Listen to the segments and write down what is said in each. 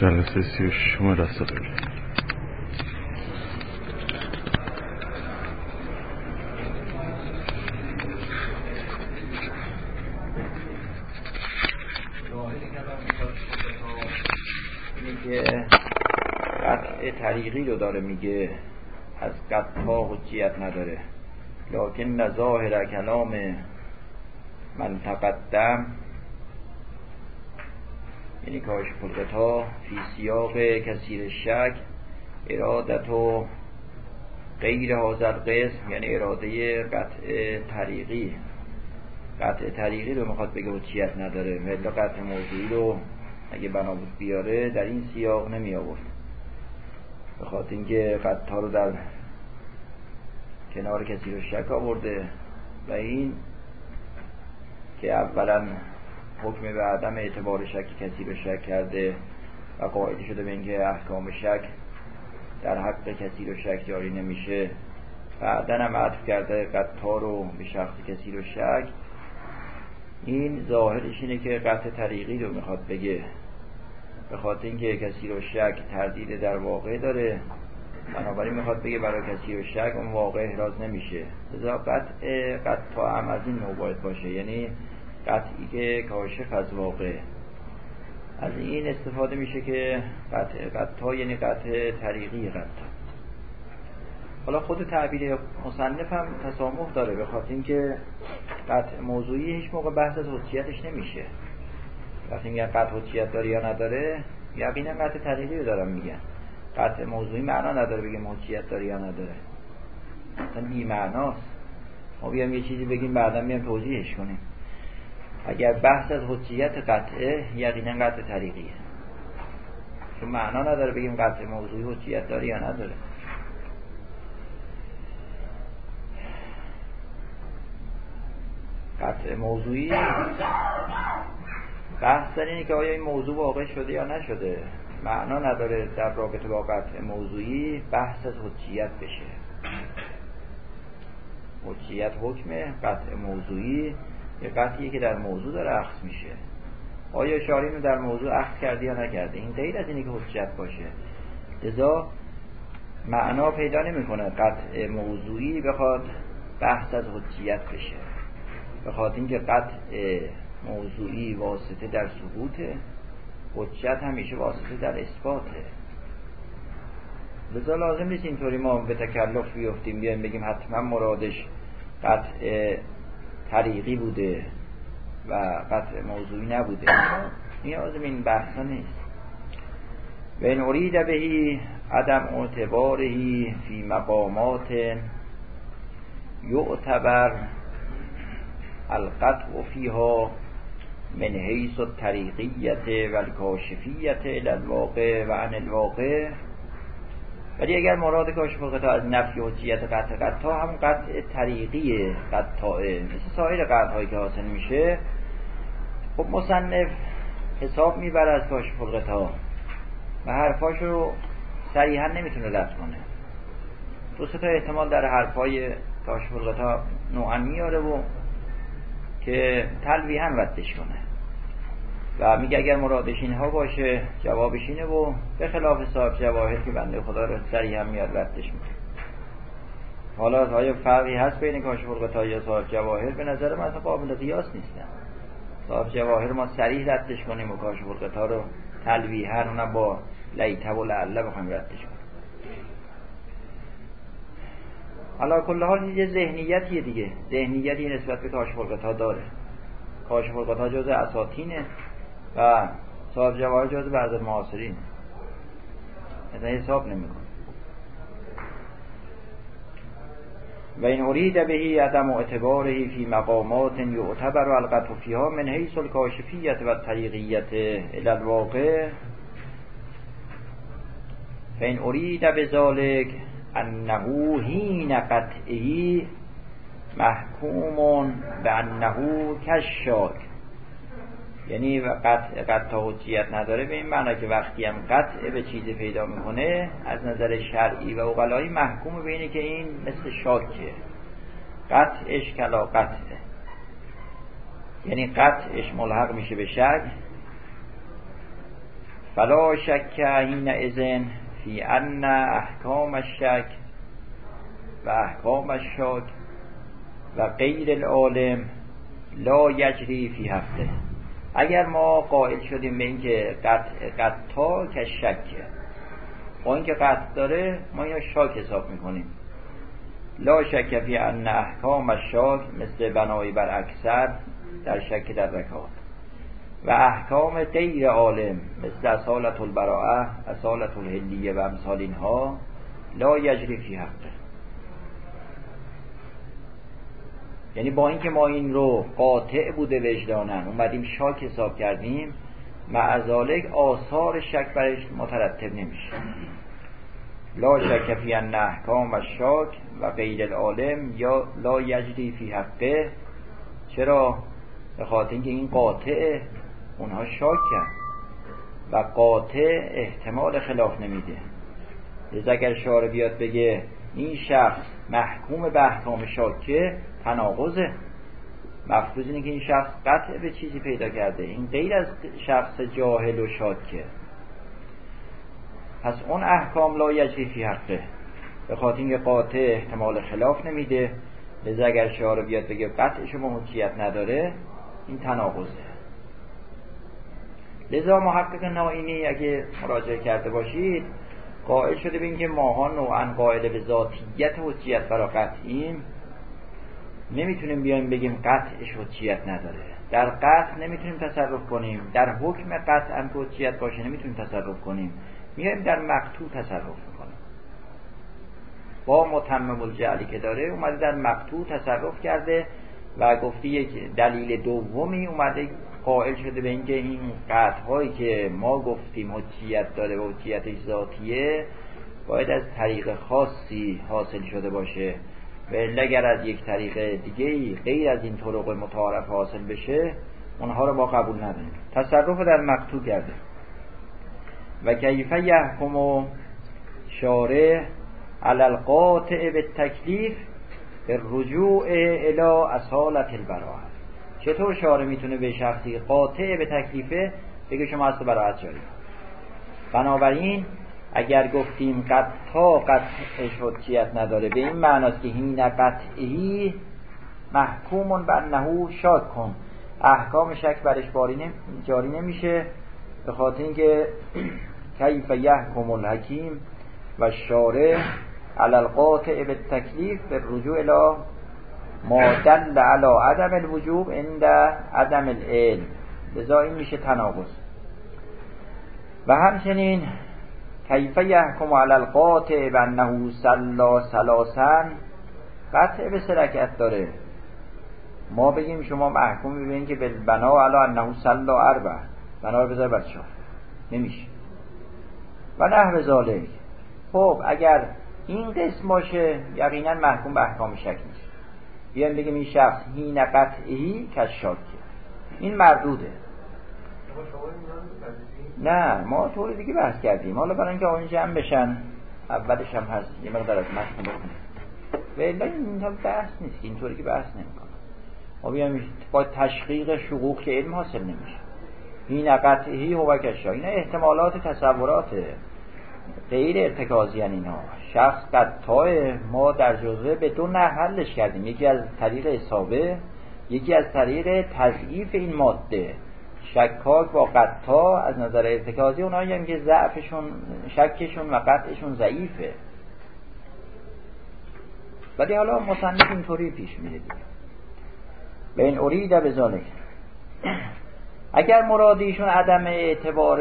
جلسه سی و شما دست قطع طریقی رو داره میگه. از قطع حجیت نداره. لکن ظاهر کلام من تقدم یعنی کاش ها فی سیاق کثیر شک ارادت و غیر حاضر قسم یعنی اراده قطع طریقی. قطع طریقی رو می‌خواد بگه حجیت نداره. ملا قطع موضوعی رو اگه بنابود بیاره در این سیاق نمی آورد. بخاطر اینکه قطع رو در کنار کسی رو شک آورده. و این که اولا حکم به عدم اعتبار شک کسی رو شک کرده و قاعده شده به اینکه احکام شک در حق کسی رو شک جاری نمیشه بعدا هم عطف کرده قطع رو به شخص کسی رو شک این ظاهرش اینه که قطع طریقی رو می‌خواد بگه. به خاطر اینکه کسی رو شک تردید در واقع داره بنابراین می‌خواد بگه برای کسی رو شک اون واقع احراز نمیشه. قطع قطع هم از این نوع باید باشه. یعنی قطعی کاشف از واقع. از این استفاده میشه که قطع قطع یعنی قطع طریقی قطع. حالا خود تعبیر مصنف هم تسامح داره به خاطر اینکه قطع موضوعی هیچ موقع بحث از حجیتش نمیشه. وقتی میگن قطع حجیت داره یا نداره یقینا قطع طریقی رو دارم میگن. قطع موضوعی معنا نداره بگیم حجیت داره یا نداره. اصلا بی معناست ما بیام یه چیزی بگیم بعدا میام توضیحش کنیم. اگر بحث از حجیت قطعه یقینا قطع طریقیه چون معنا نداره بگیم قطع موضوعی حجیت داره یا نداره. قطع موضوعی بحث در اینه که آیا این موضوع واقع شده یا نشده. معنا نداره در رابطه با قطع موضوعی بحث از حجیت بشه. حجیت حکم قطع موضوعی یه قطعیه که در موضوع داره اخذ میشه. آیا شارین رو در موضوع اخذ کرده یا نکرده؟ این غیر از اینه که حجت باشه. لذا معنا پیدا نمی‌کنه قطع موضوعی بخواد بحث از حجیت بشه. بخاطر اینکه قطع موضوعی واسطه در ثبوته حجت همیشه واسطه در اثباته. لذا لازم نیست اینطوری ما به تکلف بیفتیم بیایم بگیم حتما مرادش قطع طریقی بوده و قطع موضوعی نبوده. نیاز این بحثا نیست. و این ارید بهی عدم اعتبارهی فی مقامات یعتبر القطع فیها من حیث الطریقیت و الکاشفیت الواقع و عن الواقع ولی اگر مراد کاشف القطع از نفی حجیت قطع قطع هم قطع طریقی قطعه مثل سایر قطعهایی که حاصل میشه خب مصنف حساب می‌بره از کاشف القطع و حرفاش رو صریحا نمی‌تونه رد کنه. دو تا احتمال در حرفای کاشف القطع نوعا میاره و که تلویحا ردش کنه. و میگه اگر مرادش اینها باشه جوابش اینه و به خلاف صاحب جواهر که بنده خدا رو سریع هم میاد ردش می‌کنه. حالا آیا فرقی هست بین کاشف القطا یا صاحب جواهر؟ به نظر من قابل قیاس نیستن صاحب جواهر ما سریع ردش کنیم و کاشف القطا رو تلویحا اونم با لیته و لعله بخوایم ردش کنیم. حالا کل حال یه ذهنیتیه دیگه. ذهنیتی نسبت به کاشف القطا داره. کاشف القطا جز اساتینه. و صاحب جواهر جز بعض معاصرین. مثلا حساب نمیکن و این ارید بهی عدم اعتباره فی مقامات یعتبر القطع فیها من حیث الکاشفیت و طریقیت الالواقع فین ارید بذالک انه هین قطعی محکوم به انه کشاک. یعنی قطع قطع حجیت نداره. به این معنی که وقتی هم قطع به چیزی پیدا می‌کنه از نظر شرعی و اقلایی محکوم به اینه که این مثل شاکه. قطعش کلا قطعه. یعنی قطعش ملحق میشه به شک. فلا شک حین ازن فی ان احکام الشک و احکام الشاک و غیر العالم لا یجری فی هفته. اگر ما قائل شدیم به اینکه قطع که شکه. با اینکه قطع داره ما اینو شاک حساب می‌کنیم. لا شک فی ان احکام الشاک مثل بنای بر اکثر در شک در رکات و احکام غیر عالم مثل اصالت البراعه اصالت الهلیه و امثال اینها لا یجری فی حقه. یعنی با اینکه ما این رو قاطع بوده وجدانن اومدیم شاک حساب کردیم معذالک آثار شک برش مترتب نمیشه. لا شک فی احکام و شاک و غیر العالم یا لا یجری فی حقه. چرا؟ به خاطر اینکه این قاطع اونها شاک کرد و قاطع احتمال خلاف نمیده. لذا اگر شعار بیاد بگه این شخص محکوم به احکام شاکه تناقضه. مفروض اینه که این شخص قطع به چیزی پیدا کرده. این غیر از شخص جاهل و شاکه پس اون احکام لا فی حقه. به خاطر اینکه قاطع احتمال خلاف نمیده. لذا اگر شعار بیاد بگه قطع شما حجیت نداره این تناقضه. لذا محقق نائینی اگه مراجعه کرده باشید قائل شده به اینکه ماها نوعا قائل به ذاتیت حجیت برا قطعیم نمی‌تونیم بیایم بگیم قطعش حجیت نداره. در قطع نمی‌تونیم تصرف کنیم. در حکم قطع هم حجیت باشه نمی‌تونیم تصرف کنیم. میایم در مقتوع تصرف می‌کنیم. با متمم الجعلی که داره اومده در مقتوع تصرف کرده و گفتی یک دلیل دومی اومده قائل شده به اینکه این قطع هایی که ما گفتیم حجیت داره و حجیت ذاتیه باید از طریق خاصی حاصل شده باشه. و اگر از یک طریق دیگه غیر از این طرق متعارف حاصل بشه اونها رو ما قبول نداریم. تصرف در مقتو کرده. و کیف یحکم و شارع علی القاطع به تکلیف به رجوع الى اصالت البراءه چطور شارع می‌تونه به شخصی قاطع به تکلیفه بگه شما اصل براعت جاری؟ بنابراین اگر گفتیم قد تا قطعش حجیت نداره به این معناست که هین قطعی محکوم بر نهو شاک کن. احکام شک برش جاری نمیشه به خاطر اینکه کیف یحکم الحکیم و شارع علی القاطع به تکلیف به رجوع الى ما دل علی عدم الوجوب عند عدم العلم. لذا این میشه تناقض. و همچنین کیف یحکم علی القاطع بانه سلا سلاسن قطع به سرکت داره. ما بگیم شما محکوم ببینید که بنا علی انه سلا اربع. بنا رو بذار بچه نمیشه. و نحو ذالک خب اگر این قسم باشه یقینا محکوم به احکام شک نیست بیایم بگیم این شخص هین قطعی کشاکه این مردوده. نه ما طور دیگه بحث کردیم. حالا برای اینکه آن جمع بشن اولش هم هست. یه مقدار از متن بکنیم و این بحث نیست. اینطوری که بحث نمی‌کنه. ما بیایم با تشقیق شقوق که علم حاصل نمیشه. این قطعی هو کشا این احتمالات تصوراته. غیر ارتکازی اینا. شخص قطعه ما در جزوه به دو نه حلش کردیم. یکی از طریق اصابه یکی از طریق تضعیف این ماده. شکاک با قطع از نظر ارتکازی اونا هم که ضعفشون شکشون و قطعشون ضعیفه. ولی حالا مصنف اینطوری پیش میره به این ارید به اگر مرادیشون عدم اعتبار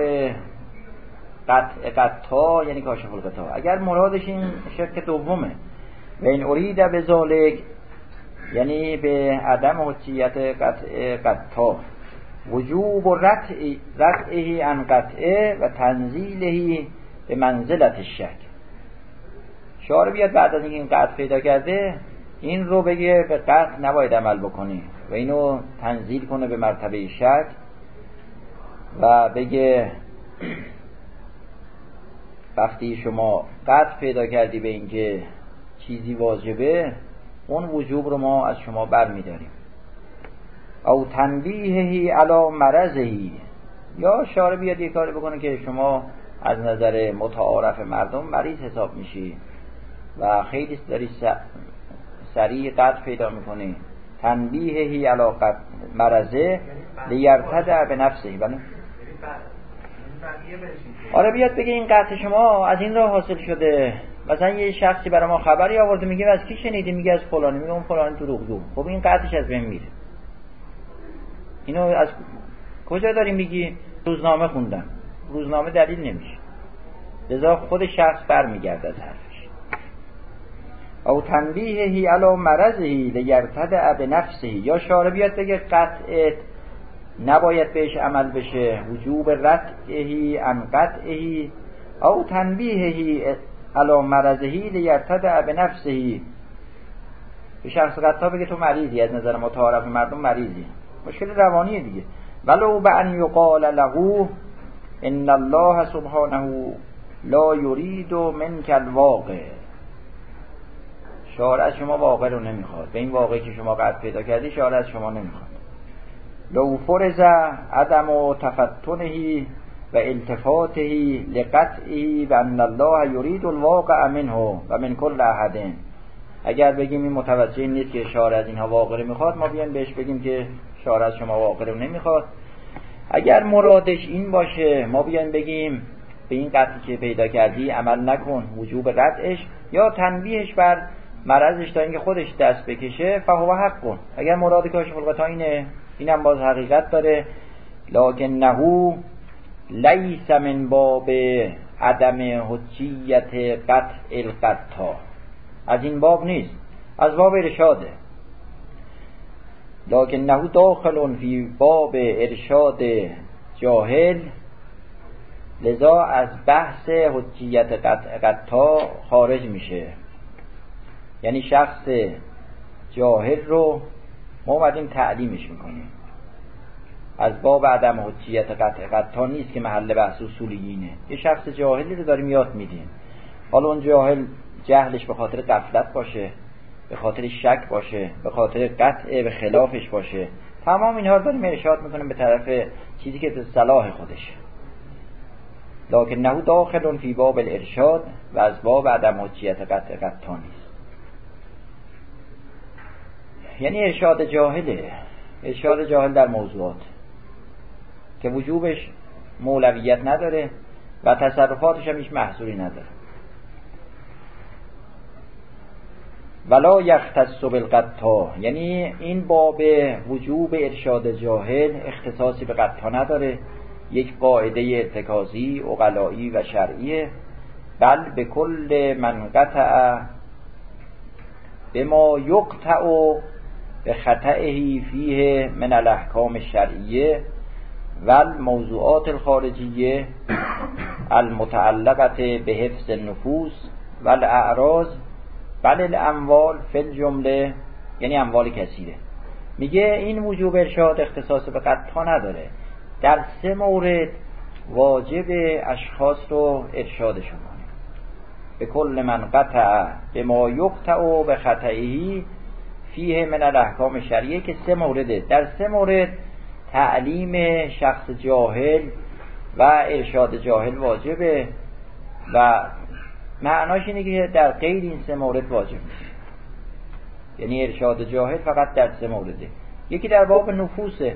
قطع قطع یعنی کاشف القطع اگر مرادش این شرک دومه. و این ارید به ذالک یعنی به عدم حجیت قطع قطع وجوب و رتعه عن قطعه و تنزیلهی به منزلت شک شعار بیاد بعد از اینکه این قطع پیدا کرده این رو بگه به قطع نباید عمل بکنی. و اینو تنزیل کنه به مرتبه شک و بگه وقتی شما قطع پیدا کردی به اینکه چیزی واجبه اون وجوب رو ما از شما بر میداریم او تنبیهی علا مرضهی. یا شاره بیاد یه کاری بکنه که شما از نظر متعارف مردم مریض حساب میشی و خیلی داری سریع قد پیدا می‌کنی. تنبیهی علاقت مرزه لیرتدع به نفسه. بله؟ آره بیاد بگه این قطع شما از این راه حاصل شده. مثلا یه شخصی برای ما خبری آورده میگه از کی شنیدی؟ میگه از فلانی. میگه اون فلانی دروغگو خب این قطعش از بین میره. اینو از کجا داری میگی؟ روزنامه خوندم. روزنامه دلیل نمیشه. لذا خود شخص برمیگرده از حرفش. او تنبیهی علا مرضهی لیرتدع به نفسه یا شاره بیاد بگه قطعت نباید بهش عمل بشه. وجوب رتعهی ان قطعهی او تنبیهی علا مرضهی لیرتدع به نفسهی به شخص قطعا بگه تو مریضی از نظر متعارف مردم مریضی. مشکل روانی دیگه. ولو به ان یقال له ان الله سبحانه لا یرید منک الواقع. شعار از شما واقع رو نمی‌خواد. به این واقعی که شما قد پیدا کردی شعار از شما نمی‌خواد. لو فرز عدم و تفتنهی و التفاته لقطعی و ان الله یرید الواقع منه و من کل احدین اگر بگیم این متوجه نیست که شعار از اینها واقع می‌خواد ما بیان بهش بگیم که شعار از شما واقع رو نمی‌خواد. اگر مرادش این باشه ما بیان بگیم به این قطعی که پیدا کردی عمل نکن وجوب قطعش یا تنبیهش بر مرضش تا اینکه خودش دست بکشه فهو حق. کن اگر مراد کاشف الغطا اینه اینم باز حقیقت داره. لکن نهو لیس من باب عدم حجیت قطع القطا از این باب نیست. از باب ارشاده. لکن نهو داخل فی باب ارشاد جاهل. لذا از بحث حجیت قطع خارج میشه. یعنی شخص جاهل رو ما اومدیم تعلیمش می‌کنیم. از باب عدم حجیت قطع قطع نیست که محل بحث اصولیینه یه شخص جاهلی رو داریم یاد میدیم. حالا اون جاهل جهلش به خاطر قفلت باشه به خاطر شک باشه به خاطر قطع به خلافش باشه. تمام اینها رو داریم ارشاد می‌کنیم به طرف چیزی که صلاح خودشه لکن نهو داخل فی باب الارشاد و از باب عدم حجیت قطع قطع نیست. یعنی ارشاد جاهله. ارشاد جاهل در موضوعات. که وجوبش مولویت نداره و تصرفاتش هم هیچ محصولی نداره. ولا یختص بالقطا یعنی این باب وجوب ارشاد جاهل اختصاصی به قطا نداره. یک قاعده ارتکازی اقلایی و شرعیه. بل به کل من قطع به ما یقطع به خطعه فیه من الاحکام الشرعیه و الموضوعات الخارجیه المتعلقت به حفظ النفوس و الاعراض بل الاموال فی الجمله یعنی اموال کثیره. میگه این وجوب ارشاد اختصاص به قطعا نداره. در سه مورد واجب اشخاص رو ارشادشون کنه به کل من قطع به ما یقطع و به خطعی فیه من الاحکام شریعه که سه مورده. در سه مورد تعلیم شخص جاهل و ارشاد جاهل واجبه و معناش اینه که در غیر این سه مورد واجب یعنی ارشاد جاهل فقط در سه مورده. یکی در باب نفوسه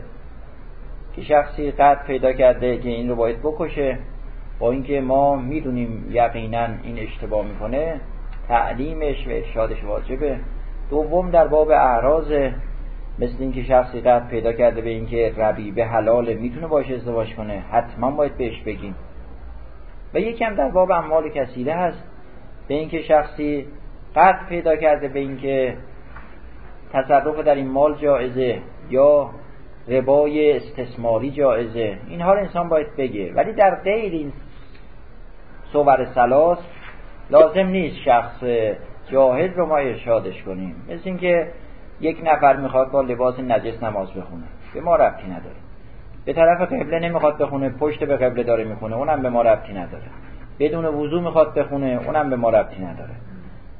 که شخصی قد پیدا کرده که این رو باید بکشه. با اینکه ما می‌دونیم یقینا این اشتباه می‌کنه تعلیمش و ارشادش واجبه. دوم در باب اعراض مثل اینکه شخصی قد پیدا کرده به اینکه ربیبه حلاله می‌تونه باش ازدواج کنه حتما باید بهش بگیم. و یکم در باب اموال کثیره هست به اینکه شخصی قد پیدا کرده به اینکه تصرف در این مال جایزه یا ربای استثماری جایزه اینها رو انسان باید بگه. ولی در غیر این صور سلاس لازم نیست شخص جاهل رو ما ارشادش کنیم. مثل اینکه یک نفر می‌خواد با لباس نجس نماز بخونه. به ما ربطی نداره. به طرف قبله نمی‌خواد بخونه پشت به قبله داره می‌خونه. اونم به ما ربطی نداره. بدون وضو می‌خواد بخونه اونم به ما ربطی نداره.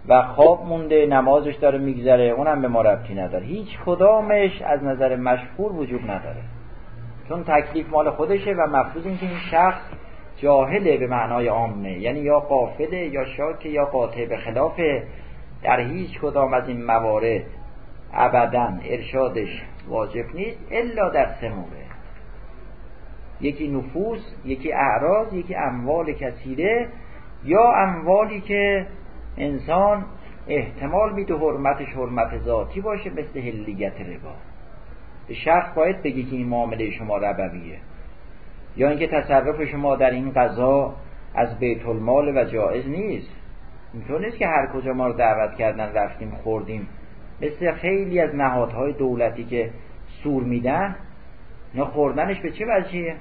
و خواب مونده نمازش داره میگذره اونم به ما ربطی نداره. هیچ کدامش از نظر مشهور وجود نداره. چون تکلیف مال خودشه و مفروض این که این شخص جاهله به معنای عامه یعنی یا قافله یا شاکه یا قاطع به خلاف در هیچ کدام از این موارد ابدا ارشادش واجب نیست الا در سه مورد یکی نفوس یکی اعراض یکی اموال کثیره یا اموالی که انسان احتمال میده حرمتش حرمت ذاتی باشه مثل هلیت ربا. به شخص باید بگی که این معامله شما ربویه. یا اینکه تصرف شما در این قضا از بیت المال و جایز نیست. اینطور نیست که هر کجا ما رو دعوت کردن رفتیم خوردیم. مثل خیلی از نهادهای دولتی که سور میدن اینا خوردنش به چه وجهیه؟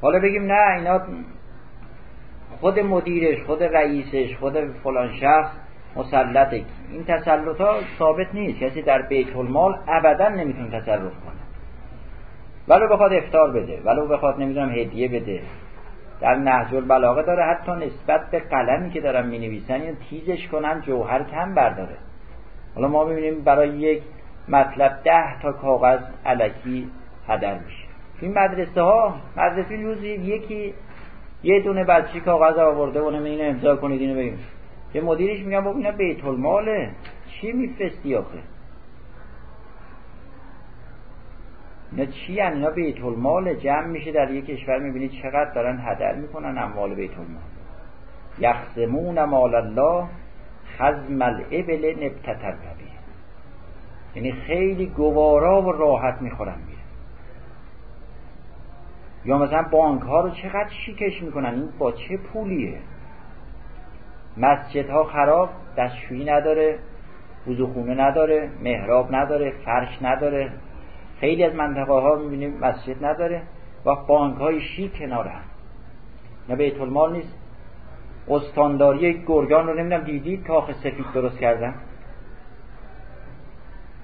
حالا بگیم نه اینا خود مدیرش خود رئیسش خود فلان شخص مسلطه. این تسلط ها ثابت نیست. کسی در بیت المال ابدا نمی‌تونه تصرف کنه. ولو بخواد افتار بده ولو بخواد نمی‌دونم هدیه بده. در نهج البلاغه داره حتی نسبت به قلمی که دارن می نویسن یا تیزش کنن جوهر کم برداره. حالا ما ببینیم برای یک مطلب ده تا کاغذ علکی هدر میشه. این مدرسه ها مدرسه روزی یکی یه دونه بچه کاغذ آورده و اینو امضا کنید اینو بگیم. یه مدیرش میگم بابا اینا بیت چی میفرستی آخه؟ اینا چی هن؟ اینا بیت المال جمع میشه در یک کشور می‌بینید چقدر دارن هدر می‌کنن اموال بیت المال یخزمون مال الله خزم الابل نبتتر یعنی خیلی گوارا و راحت می‌خورن میره یا مثلا بانک ها رو چقدر شیکش می‌کنن؟ این با چه پولیه؟ مسجد ها خراب دستشویی نداره وضوخونه نداره محراب نداره فرش نداره. خیلی از منطقه ها می‌بینیم مسجد نداره و بانک های شیک کنار هم. نه بیت المال نیست. استانداری گرگان رو نمی‌دونم دیدید کاخ سفید درست کردن؟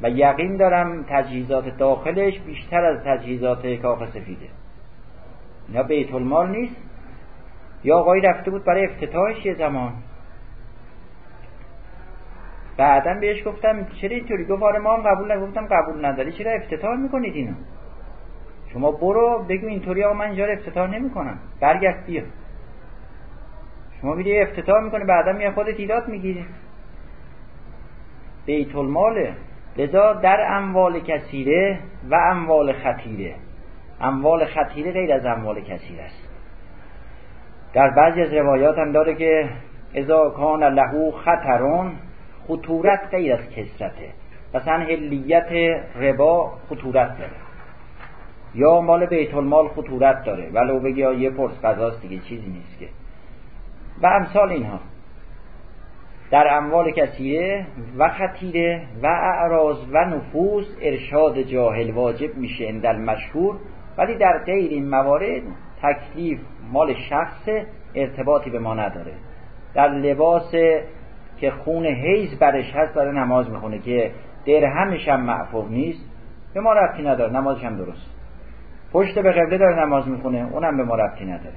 و یقین دارم تجهیزات داخلش بیشتر از تجهیزات کاخ سفیده. اینا بیت المال نیست. یا آقایی رفته بود برای افتتاحش یه زمان. بعدا بهش گفتم چرا اینطوری؟ گفت آره ما هم قبول نگفتم قبول نداری. چرا افتتاح می‌کنید اینو؟ شما برو بگو اینطوری آقا من اینجا افتتاح نمی‌کنم. برگرد بیا. شما میری افتتاح می‌کنی بعدا میای خودت ایراد می‌گیری. بیت الماله لذا در اموال کثیره و اموال خطیره. اموال خطیره غیر از اموال کثیره است. در بعضی از روایات هم داره که اذا کان لهو خطرون خطورت غیر از کسرته. مثلا هلیت ربا خطورت داره. یا مال بیت المال خطورت داره. ولو بگی یه پرس قضاست دیگه چیزی نیست که. و امثال اینها. در اموال کثیره و خطیره و اعراض و نفوس ارشاد جاهل واجب میشه اندل مشهور. ولی در غیر این موارد تکلیف مال شخص ارتباطی به ما نداره. در لباس که خون حیز برش هست داره نماز می‌خونه که درهمش هم معفوف نیست. به ما ربطی نداره نمازش هم درست. پشت به قبله داره نماز می‌خونه اونم به ما ربطی نداره.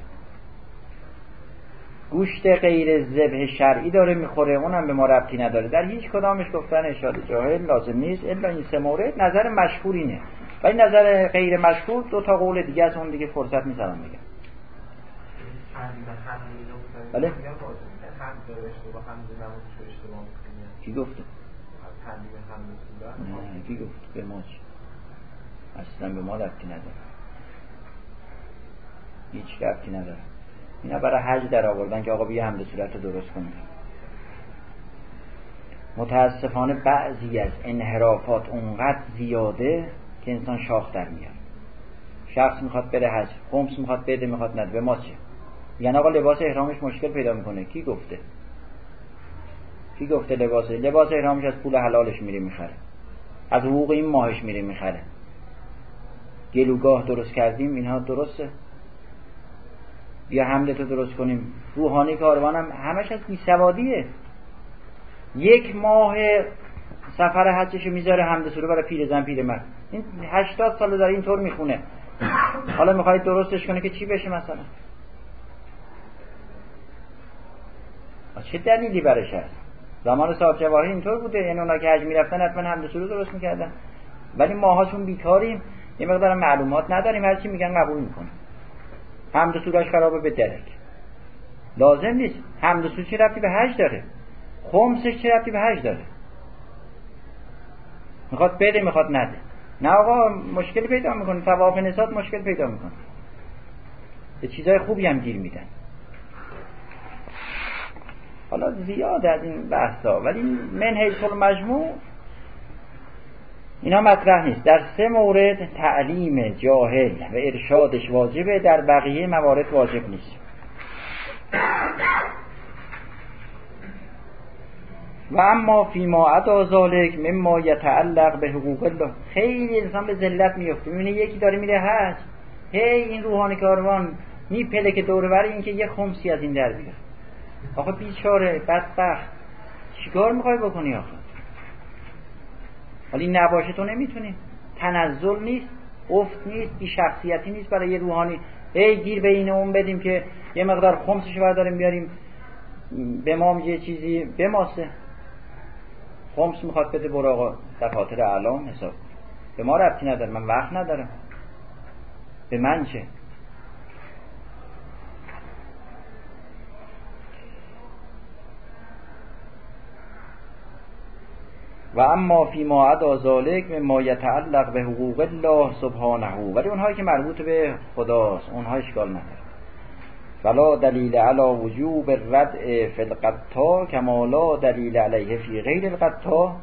گوشت غیر ذبح شرعی داره می‌خوره اونم به ما ربطی نداره. در هیچ کدامش گفتن اشاره جاهل لازم نیست الا این سه مورد نظر مشهور اینه. و این نظر غیر مشهور دو تا قول دیگه از اون دیگه فرصت می‌ذارم بگم. بله؟ کی گفته نه کی گفت؟ به ما اصلا به ما ربطی نداره. هیچ ربطی نداره. اینا برای حج در آوردن که آقا بیا حمد صورت رو درست کنید متاسفانه بعضی از انحرافات اونقدر زیاده که انسان شاخ در میاد. شخص می‌خواد بره حج خمس می‌خواد بده می‌خواد نده. به ما چه؟ یعنی آقا لباس احرامش مشکل پیدا می‌کنه. کی گفته؟ کی گفته لباس لباس احرامش از پول حلالش میره می‌خره. از حقوق این ماهش میره می‌خره. گلوگاه درست کردیم اینها درسته. بیا حملتو درست کنیم. روحانی کاروانم همش از بیسوادیه. یک ماه سفر حجش می‌ذاره حمد سوره برای پیرزن پیرمرد این هشتاد سال داره اینطور می‌خونه. حالا می‌خواید درستش کنه که چی بشه مثلا؟ چه دلیلی برش هست؟ زمان صاحب جواهی اینطور بوده. این اونا که حج می‌رفتن حتما حمد سوره درست می‌کردن. ولی ماها چون بیکاریم. یه مقدار معلومات نداریم. هرچی میگن قبول می‌کنیم حمد و سوراش خرابه به درک. لازم نیست. حمد و چه ربطی به حج داره. خمسش چه ربطی به حج داره. می‌خواد بده می‌خواد نده. نه آقا مشکل پیدا می‌کنه. تواف نسات مشکل پیدا می‌کنه. به چیزای خوبی هم گیر میدن. حالا زیاد از این بحثا. ولی من حیث مجموع اینا مطرح نیست. در سه مورد تعلیم جاهل و ارشادش واجبه. در بقیه موارد واجب نیست. و اما فی ما عدا ذالک مما یتعلق به حقوق الله. خیلی انسان به ذلت میفته. می‌بینه یکی داره میره حج. هی این روحانی کاروان میپله که دوره بر این که یه خمسی از این در بیاره آخه بیچاره بدبخت. چیکار می‌خوای بکنی آخه؟ حالا این نباشه تو نمی‌تونی. تنزل نیست افت نیست بی شخصیتی نیست برای یه روحانی. ای گیر به این اون بدیم که یه مقدار خمسش برداریم بیاریم. به ما یه چیزی بماسه. خمس می‌خواد بده برو آقا. دفاتر اعلام حساب به ما ربطی نداره. من وقت ندارم. به من چه؟ و اما فی ما عدا ذالک ما یتعلق به حقوق الله سبحانه. ولی اونهایی که مربوط به خداست اونها اشکال نداره. فلا دلیل علی وجوب الردع فی القطا کما لا دلیل علیه فی غیر القطا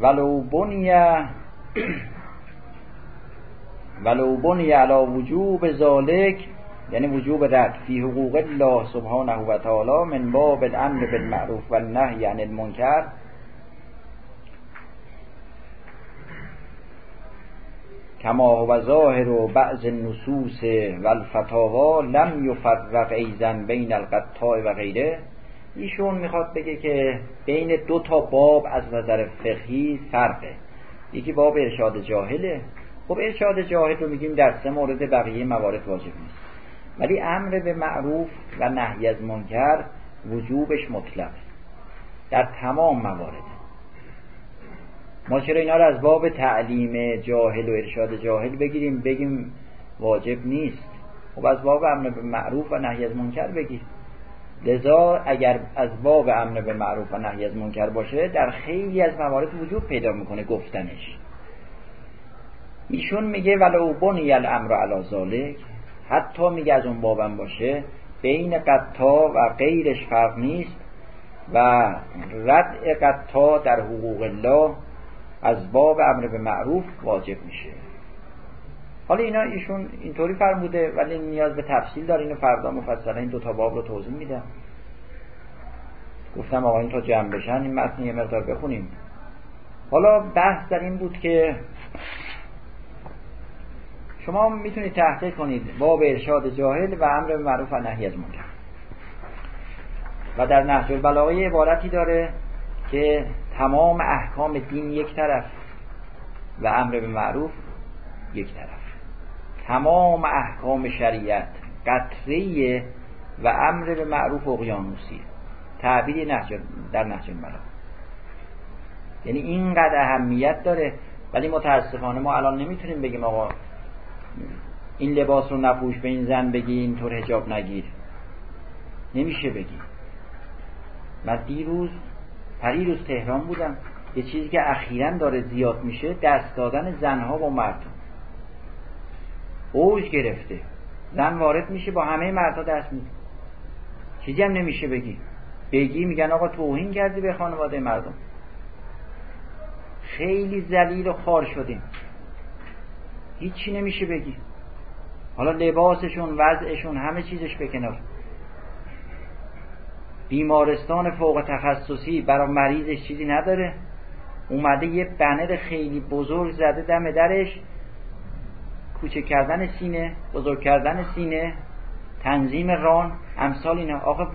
ولو بنی ولو بنی علی وجوب ذالک یعنی وجوب رد فی حقوق الله سبحانه و تعالی من باب الامر بالمعروف و النهی عن المنکر کما هو ظاهر و بعض النصوص و الفتاوا لم یفرق ایزن بین القطاع و غیره ایشون می‌خواد بگه که بین دو تا باب از نظر فقهی فرقه. یکی باب ارشاد جاهله. خب ارشاد جاهل رو میگیم در سه مورد بقیه موارد واجب نیست. ولی امر به معروف و نهی از منکر وجوبش مطلق در تمام موارد ما چرا اینا رو از باب تعلیم جاهل و ارشاد جاهل بگیریم؟ بگیم واجب نیست. خب از باب امر به معروف و نهی از منکر بگیر. لذا اگر از باب امر به معروف و نهی از منکر باشه در خیلی از موارد وجود پیدا می‌کنه گفتنش. ایشون میگه ولو بنی الامر علی ذالک حتی میگه از اون بابم باشه بین قطا و غیرش فرق نیست و رد قطا در حقوق الله از باب امر به معروف واجب میشه. حالا اینا ایشون اینطوری فرموده ولی نیاز به تفصیل داره. اینو فردا مفصلا این دو تا باب رو توضیح میدم. گفتم آقا این تا جمع بشن این متن یه مقدار بخونیم. حالا بحث در این بود که شما می‌تونید تحقیق کنید باب ارشاد جاهل و امر به معروف و نهی از منکر. و در نهج البلاغه عبارتی داره که تمام احکام دین یک طرف و امر به معروف یک طرف. تمام احکام شریعت قطریه و امر به معروف اقیانوسیه تعبیر نهج در نهج الملک یعنی اینقدر اهمیت داره ولی متاسفانه ما الان نمی‌تونیم بگیم آقا این لباس رو نپوش به این زن بگی اینطور هجاب نگیر. نمیشه بگی. من دیروز پریروز تهران بودم یه چیزی که اخیرا داره زیاد میشه دست دادن زنها با مردم. اوج گرفته. زن وارد میشه با همه مردها دست میده. چیزی هم نمیشه بگی. بگی میگن آقا توهین کردی به خانواده مردم. خیلی ذلیل و خار شدیم. هیچی نمیشه بگی. حالا لباسشون وضعشون همه چیزش بکنار بیمارستان فوق تخصصی برای مریضش چیزی نداره. اومده یه بنر خیلی بزرگ زده دم درش. کوچه کردن سینه بزرگ کردن سینه تنظیم ران. امثال اینا. آقا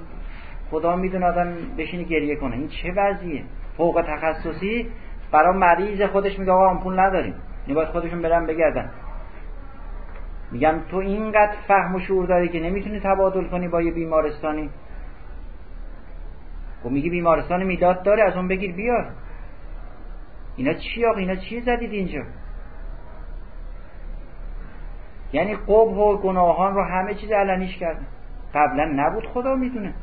خدا می‌دونه آدم بشینی گریه کنه. این چه وضعیه؟ فوق تخصصی برای مریض خودش میگه آقا پول نداریم. باید خودشون برن بگردن. میگم تو اینقدر فهم و شعور داری که نمی‌تونی تبادل کنی با یه بیمارستانی. خب میگی بیمارستان می‌داد داره از اون بگیر بیار. اینا چی آقا؟ اینا چی زدید اینجا؟ یعنی قبح و گناهان رو همه چیز علنیش کردن قبلا نبود خدا می‌دونه.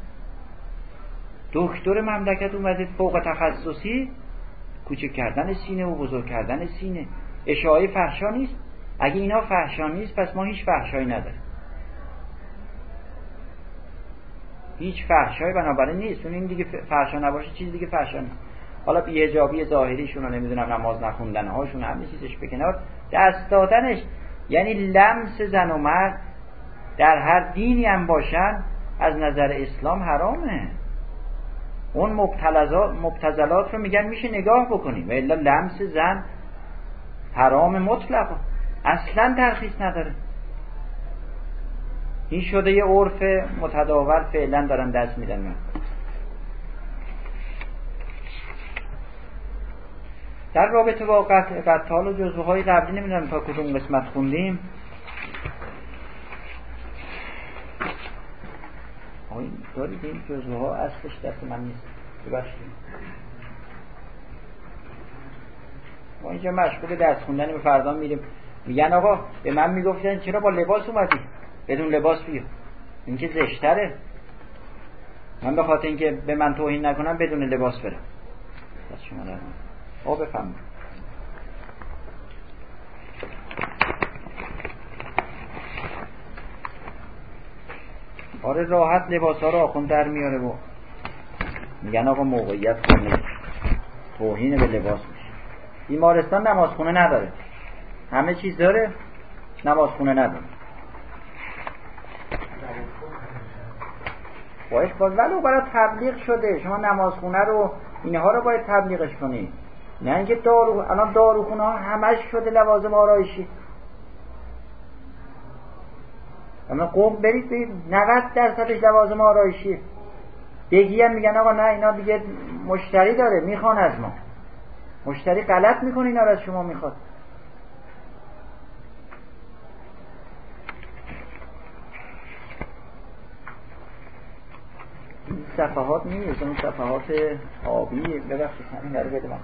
دکتر مملکت اومده فوق تخصصی کوچک کردن سینه و بزرگ کردن سینه. اشاعه فحشا نیست. اگه اینا فحشا نیست پس ما هیچ فحشایی نداریم. هیچ فحشایی بنابراین نیست. اون این دیگه فحشا نباشه چیز دیگه فحشا نیست. حالا بیهجابی ظاهریشون رو نمی‌دونم نماز نخوندن هاشون همه چیزش به کنار. دست دادنش یعنی لمس زن و مرد در هر دینی هم باشن از نظر اسلام حرامه. اون مبتزلات رو میگن میشه نگاه بکنیم. و الا لمس زن حرام مطلق اصلا ترخیص نداره. این شده یه عرف متداول فعلا دارن دست میدن. در رابطه با قتال و جزوه های قبلی نمی‌دونم تا کدوم قسمت خوندیم. دارید این جزوه ها اصلش دست من نیست. ببخشید. ما اینجا مشغول درس خوندن به فردا میریم. میگن آقا به من می‌گفتن چرا با لباس اومدی؟ بدون لباس بیا. این که زشتره. من به خاطر اینکه به من توهین نکنم بدون لباس برم. بس شما در بفهم آره راحت لباس ها رو آخون در میاره و میگن آقا موقعیت کنه توهین به لباس میشه. بیمارستان نمازخونه نداره. همه چیز داره نمازخونه نداره. باید باز ولو برای تبلیغ شده. شما نمازخونه رو اینها رو باید تبلیغش کنید نه اینکه دارو الان داروخونه ها همش شده لوازم آرایشی. اما قوم برید برید 90 درصدش لوازم آرایشی بگی هم میگن آقا نه اینا دیگه مشتری داره می‌خوان از ما. مشتری غلط می‌کنه اینا رو از شما می‌خواد این صفحات نیست اون صفحات آبی ببخشید همین رو بده من.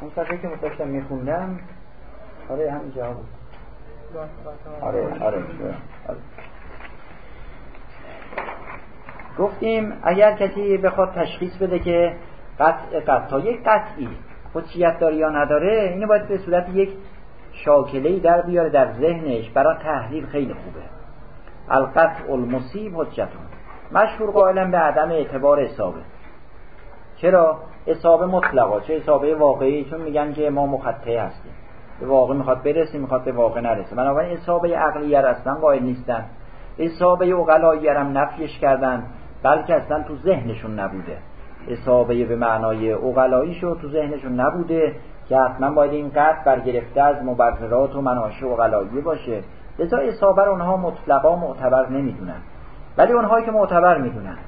اون صفحه که داشتم میخوندم آره همینجا بود. آره آره آره. گفتیم اگر کسی بخواد تشخیص بده که قطع قطع یک قطعی حجیت داره یا نداره اینو باید به صورت یک شاکله در بیاره در ذهنش. برای تحلیل خیلی خوبه. القطع المصیب حجتون. مشهور قائلا به عدم اعتبار حسابه. چرا؟ حساب مطلقا. چه حسابه واقعی؟ چون میگن که ما مخطه هستیم. به واقع می‌خواد برسه می‌خواد به واقع نرسه. بنابراین عقلی اصلا قائل نیستن. حسابه اقلایی هم نفیش کردن بلکه اصلا تو ذهنشون نبوده. حسابه به معنای اقلایی شد تو ذهنشون نبوده که حتما باید این قطع برگرفته از مبررات و مناشه اقلایی باشه. لذا حسابه رو اونها مطلقا معتبر نمی‌دونن. ولی اونهایی که معتبر می‌دونن.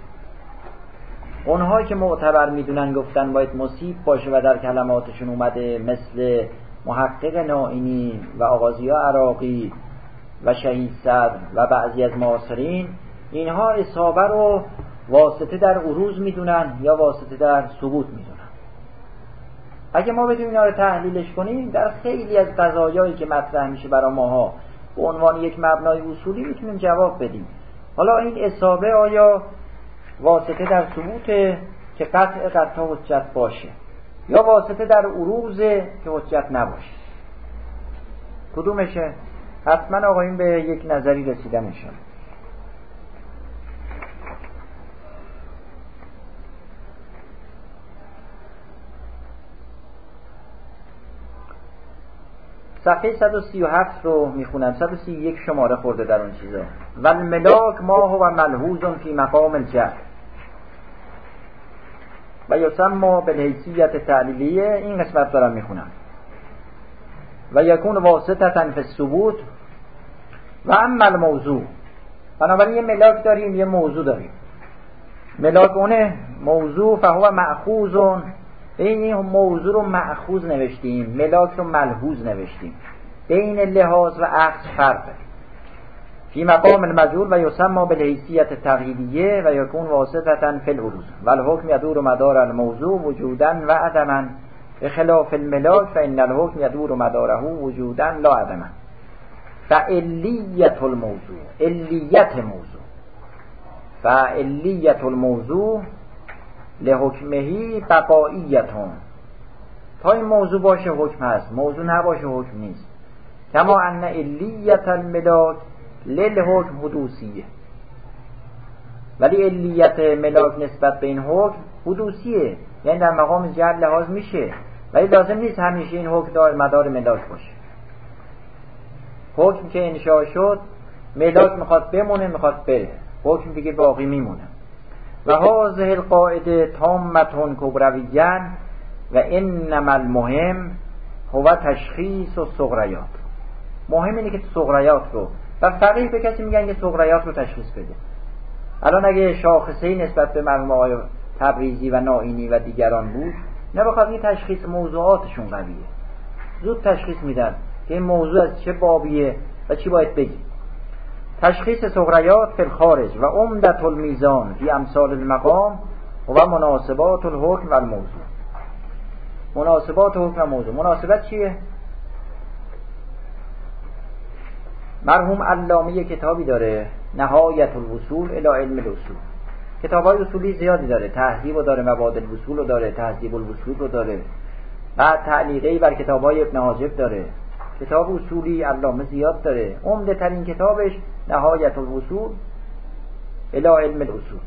اونهایی که معتبر می‌دونن گفتن باید مصیب باشه و در کلماتشون اومده مثل محقق نائینی و آغازیا عراقی و شهید صدر و بعضی از معاصرین اینها اصابه رو واسطه در عروض می‌دونن یا واسطه در ثبوت می‌دونن. اگه ما بدیم اینا رو تحلیلش کنیم در خیلی از قضایایی که مطرح میشه برای ماها به عنوان یک مبنای اصولی می‌تونیم جواب بدیم. حالا این اصابه آیا واسطه در ثبوت که قطع قطع حجت باشه یا واسطه در عروض که حجت نباشه؟ کدومشه؟ حتما آقایون به یک نظری رسیدن میشن صفحه 137 رو می‌خونم 131 شماره خورده در اون چیزا. و الملاک ماه و ملحوظ فی مقام الجهل. و یسمى بالحیثیت تعلیلیه. این قسمت دارم می‌خونم و یکون واسطتا فی الثبوت. و اما الموضوع. بنابراین یه ملاک داریم یه موضوع داریم. ملاک اونه موضوع فهو معخوزون این موضوع رو معخوز نوشتیم ملاک رو ملحوظ نوشتیم. بین لحاظ و عقص فرق فی مقام المجهول و یسمى بالحیثیت تقییدیه و یکون واسطتا فی العروض. و الحکم یدور مدار الموضوع وجودا و عدما. به خلاف الملاک فان الحکم یدور مداره وجودا لا عدما. فعلیت الموضوع علیت موضوع. فعلیت الموضوع لحکمهی بقاییتون. تا این موضوع باشه حکم هست موضوع نباشه حکم نیست. کما ان علیت الملاک للحکم حدوثیه. ولی علیت ملاک نسبت به این حکم حدوثیه. یعنی در مقام جعل لحاظ میشه. ولی لازم نیست همیشه این حکم دار مدار ملاک باشه. حکم که انشاء شد ملاک می‌خواد بمونه می‌خواد بره. حکم دیگه باقی میمونه. و هازه القاعده تامتون کبرویان و انما المهم هو تشخیص و صغریات مهم اینه که صغریات رو و فقیه به کسی میگن که صغریات رو تشخیص بده. الان اگه شاخصه نسبت به مرحوم آقای تبریزی و نائینی و دیگران بود نه این تشخیص موضوعاتشون قویه. زود تشخیص میدن که این موضوع از چه بابیه و چی باید بگی تشخیص صغریات فی الخارج و عمدت المیزان فی امثال المقام و مناسبات الحکم و الموضوع. مناسبات حکم و موضوع مناسبت چیه؟ مرحوم علامه کتابی داره نهایت الوصول الى علم الاصول. کتاب های اصولی زیادی داره تهذیب رو داره مبادل الوصول رو داره تهذیب الوصول رو داره. بعد تعلیقی بر کتاب های ابن حاجب داره. کتاب اصولی علامه زیاد داره. عمده ترین کتابش نهایت الوصول الى علم الاصول.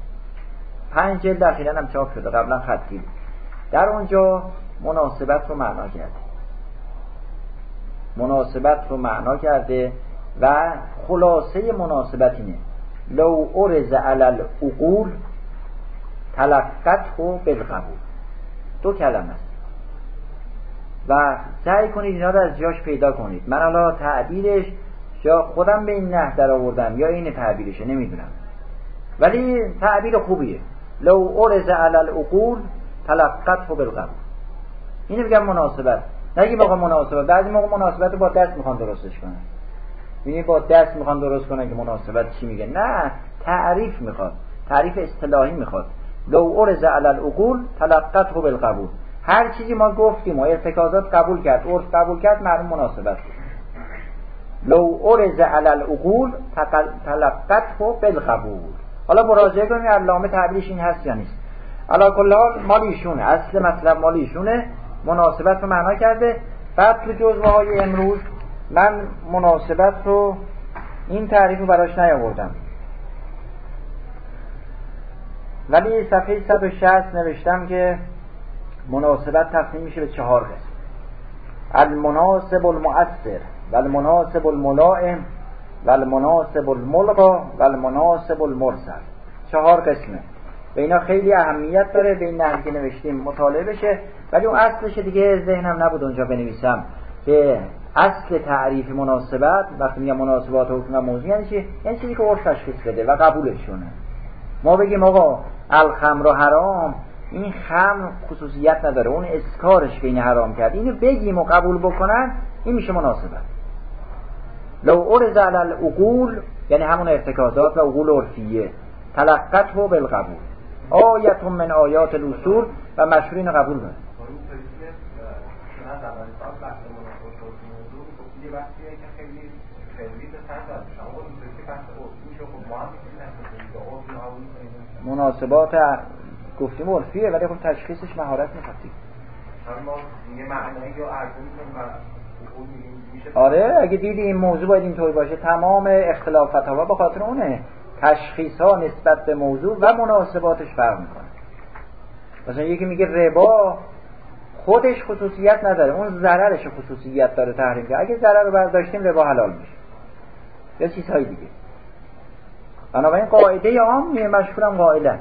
پنج جلد اخیرا هم چاپ شده قبلا خطی در اونجا مناسبت رو معنا کرده. مناسبت رو معنا کرده و خلاصه مناسبت اینه. لو ارز علل اقول تلقت و بالقبول. دو کلمه است. و سعی کنید اینا رو از جاش پیدا کنید. من حالا تعبیرش یا خودم به این نه در آوردم یا این تعبیرشه نمی‌دونم. ولی تعبیر خوبیه. لو ارز علل اقول تلقت و بالقبول اینو میگم مناسبت. نگیم آقا مناسبت بعضی موقع مناسبت با دست می‌خوان درستش کنن. میگه با دست می‌خوان درست کنن که مناسبت چی میگه. نه تعریف می‌خواد تعریف اصطلاحی می‌خواد. لو ارز علی العقول تلقته بالقبول هر چیزی ما گفتیم و ارتکازات قبول کرد عرف قبول کرد معلوم مناسبت لو ارز علی العقول تلقته بالقبول. حالا مراجعه کنیم علامه تعبیرش این هست یا نیست. علا کل حال مال ایشونه. اصل مطلب مال ایشونه. مناسبت رو معنا کرده. بعد تو جزوه های امروز من مناسبت رو این تعریف رو براش نیاوردم. ولی صفحه 160 نوشتم که مناسبت تقسیم میشه به چهار قسم. المناسب المؤثر و المناسب الملائم و المناسب الملقا و المناسب المرسل. چهار قسمه. به اینا خیلی اهمیت داره به این نحوی که نوشتیم مطالعه بشه. ولی اون اصلش دیگه ذهنم نبود اونجا بنویسم. که اصل تعریف مناسبت وقتی میگم مناسبات حکم و موضوع یعنی چی؟ یعنی چیزی که عرف تشخیص بده و قبولشونه. ما بگیم آقا الخمر حرام این خمر خصوصیت نداره. اون اسکارش که این حرام کرد. اینو بگیم و قبول بکنن این میشه مناسبت. لو ارز علی العقول یعنی همون ارتکازات و عقول عرفیه. تلقت و بالقبول. آیت من آیات الاصول و مشهورین قبول داره. مناسبات گفتیم عرفیه ولی خب تشخیصش مهارت می‌خواد آره اگه دیدی این موضوع باید اینطور باشه تمام اختلافات ها به خاطر اونه. تشخیص ها نسبت به موضوع و مناسباتش فرق می‌کنه. مثلا یکی میگه ربا خودش خصوصیت نداره اون ضررش خصوصیت داره تحریم که اگه ضرر رو برداشتیم ربا حلال میشه. یا چیزهای دیگه. بنابراین قاعده عامیه مشهورم قائله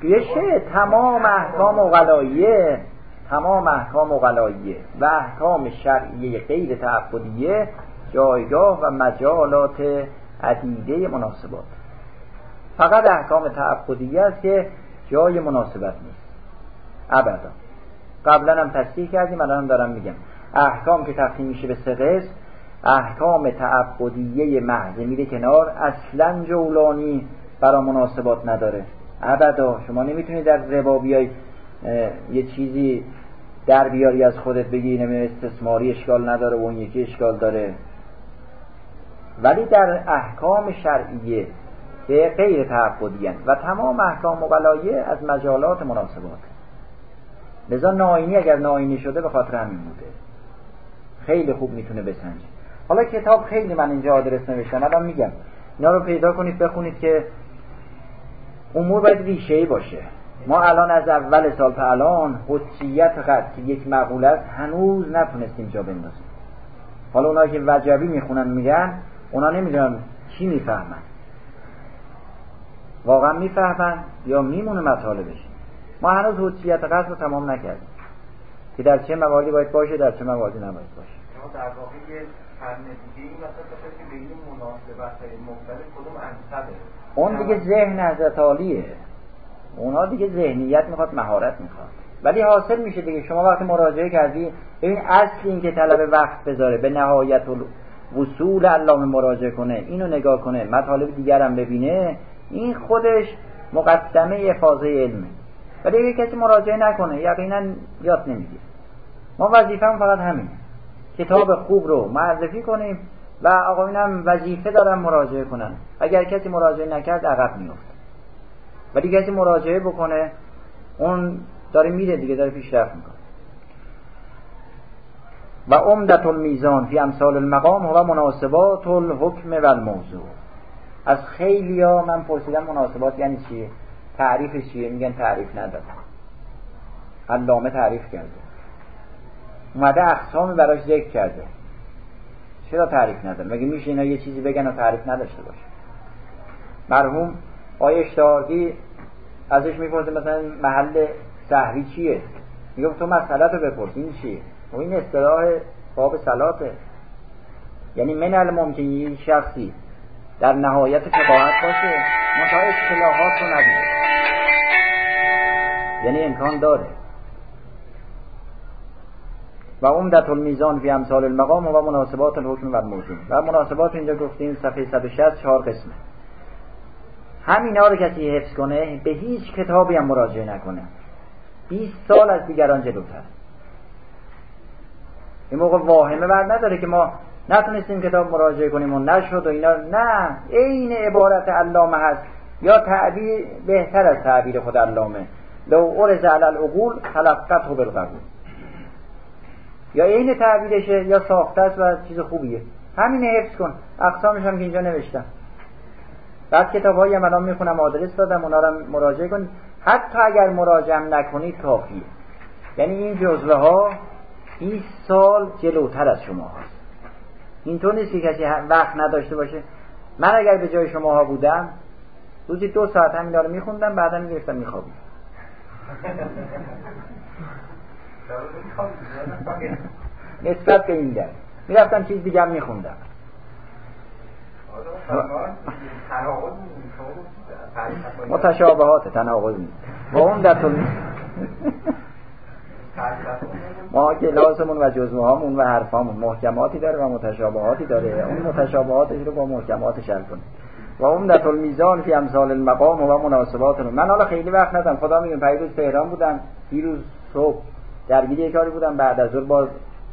بیشه تمام احکام اغلاییه تمام احکام اغلاییه و احکام شرعیه غیر تعبدیه جایگاه و مجالات عدیده مناسبات. فقط احکام تعبدیه است که جای مناسبت نیست. ابدا. قبلا هم تصدیح کردیم الان دارم میگم. احکام که تقسیم میشه به سه قسم احکام تعبدیه محض. میره کنار اصلا جولانی برا مناسبات نداره. ابدا شما نمی‌تونید در ربا بیای یه چیزی در بیاری از خودت بگی نمی استثماری اشکال نداره و اون یکی اشکال داره. ولی در احکام شرعیه که غیر تعبدی و تمام احکام و از مجالات مناسبات. لذا ناینی اگر ناینی شده به خاطر همین بوده. خیلی خوب می‌تونه بسنجه. حالا کتاب خیلی من اینجا آدرس نوشتم الان میگم. اینا رو پیدا کنید بخونید که امور باید ریشه باشه. ما الان از اول سال تا الان حجیت قد که یک مقوله است هنوز نتونستیم جا بندازیم. حالا اونایی که وجبی می‌خونن میگن اونا نمی‌دونن چی می‌فهمن. واقعا می‌فهمن یا میمونه مطالبش. ما هنوز حجیت قصد رو تمام نکردیم. که در چه مواردی باید باشه در چه مواردی نباید باشه. در واقع دیگه این که این مختلف کدوم انصبه اون دیگه ذهن حضرت عالیه. اونا دیگه ذهنیت می‌خواد مهارت می‌خواد. ولی حاصل میشه دیگه. شما وقتی مراجعه کردی ببین اصل این که طلب وقت بذاره به نهایت وصول علامه مراجعه کنه اینو نگاه کنه مطالب دیگرم ببینه این خودش مقدمه افاظه علمه ولی اگه کسی مراجعه نکنه یقینا یاد نمی‌گیره. ما وظیفه فقط همینه. کتاب خوب رو معرفی کنیم و آقایون هم وظیفه دارن مراجعه کنن. اگر کسی مراجعه نکرد عقب میفته ولی کسی مراجعه بکنه اون داره میره دیگه داره پیشرفت می‌کنه. و عمدت المیزان فی امثال المقام و مناسبات الحکم و الموضوع. از خیلی ها من پرسیدم مناسبات یعنی چیه؟ تعریفش چیه؟ میگن تعریف نداره علامه تعریف کرده. اومده اقسام براش ذکر کرده. چرا تعریف نداره؟ مگه میشه اینا یه چیزی بگن و تعریف نداشته باشه؟ مرحوم آیه اشتاردی ازش می‌پرسه مثلا محل صحوی چیه؟ میگم تو مسئله رو بپرس این چیه؟ و این اصطلاح باب سلاته یعنی من الممکن یه شخصی در نهایت فقاهت باشه منتها اصطلاحات رو ندیده یعنی امکان داره. و عمدت المیزان فی امثال المقام و مناسبات الحکم و الموضوع و مناسبات اینجا گفتیم صفحه 160 چهار قسمه. همینا رو کسی حفظ کنه به هیچ کتابی هم مراجعه نکنه. 20 سال از دیگران جلوتر. این موقع واهمه بر نداره که ما نتونستیم کتاب مراجعه کنیم و نشد و اینا. نه عین عبارت علامه هست. یا تعبیر بهتر از تعبیر خود علامه. لو ارز علی العقول تلقته بالقبول. یا عین تعبیرشه یا ساخته است و چیز خوبیه. همین حفظ کن. اقسامش هم که اینجا نوشتم. بعد کتاب هم الان می‌خونم آدرس دادم اونا رو مراجعه کنید. حتی اگر مراجعه نکنید کافیه. یعنی این جزوه ها 20 سال جلوتر از شما هست. اینطور نیست که کسی وقت نداشته باشه. من اگر به جای شما ها بودم روزی دو ساعت هم رو میخوندم بعدا می‌گرفتم میخوابیم نسبت به این در می‌رفتم چیز دیگه هم میخوندم. متشابهات تناقض نیست. و اون در ما کلاسمون و جزمه هامون و حرفامون محکماتی داره و متشابهاتی داره. اون متشابهاتش رو با محکماتش حل کنیم. و اون در میزان فی امثال المقام و مناسبات من حالا خیلی وقت ندم خدا میگم پیروز تهران بودم. دیروز صبح درگیری کاری بودم. بعد از ظهر باز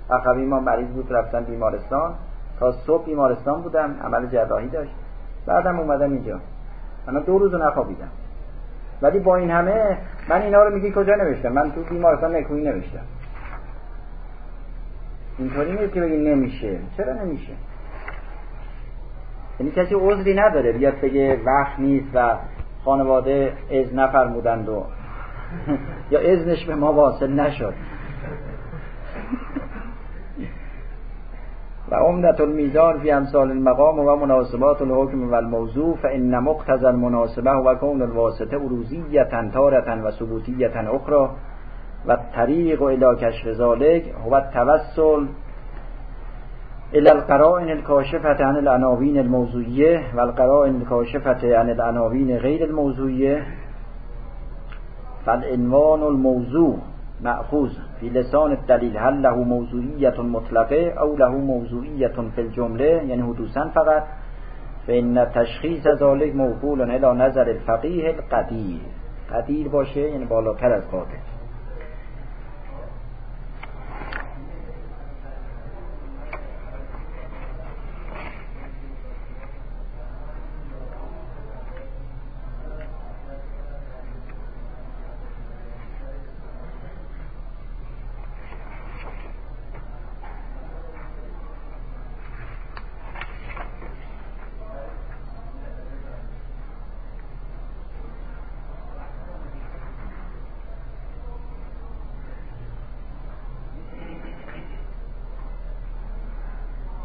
اخوی ما مریض بود رفتن بیمارستان. تا صبح بیمارستان بودم عمل جراحی داشت. بعدم اومدم اینجا. من دو روز نخوابیدم. ولی با این همه من اینا رو میگی کجا نوشتم؟ من تو بیمارستان نکویی نوشتم. اینطوری نیست که بگی نمیشه. چرا نمیشه؟ یعنی کسی عذری نداره. بیاد بگه وقت نیست و خانواده از نفرمودند و یا اذنش به ما واصل نشد. و عمدت المیزان فی امثال المقام و مناسبات الحکم و الموضوع فان مقتضى المناسبه و کون الواسطه عروضیتا تارتا و ثبوتیتا اخرى و طریق و الى کشف ذالک هو التوسل الى القرائن الكاشفة عن العناوین الموضوعیه و القرائن الكاشفة عن العناوین غیر الموضوعیه. فالعنوان الموضوع معخوز فی لسان الدلیل هل له موضوعیت مطلقه او له موضوعیت فی الجمله؟ یعنی حدوثا فقط. فإن تشخیص ذالک موکول الى نظر الفقیه القدیر. قدیر باشه؟ یعنی بالاتر از قادر